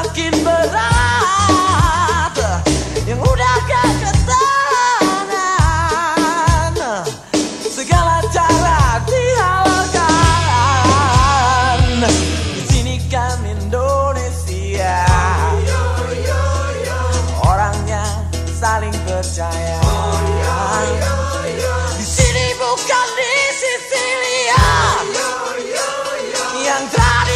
makin berat. Yang udah kekesanan. Segala cara dihalalkan. Di sini kan Indonesia. Orangnya saling percaya. Di sini bukan di Sicilia yang tadi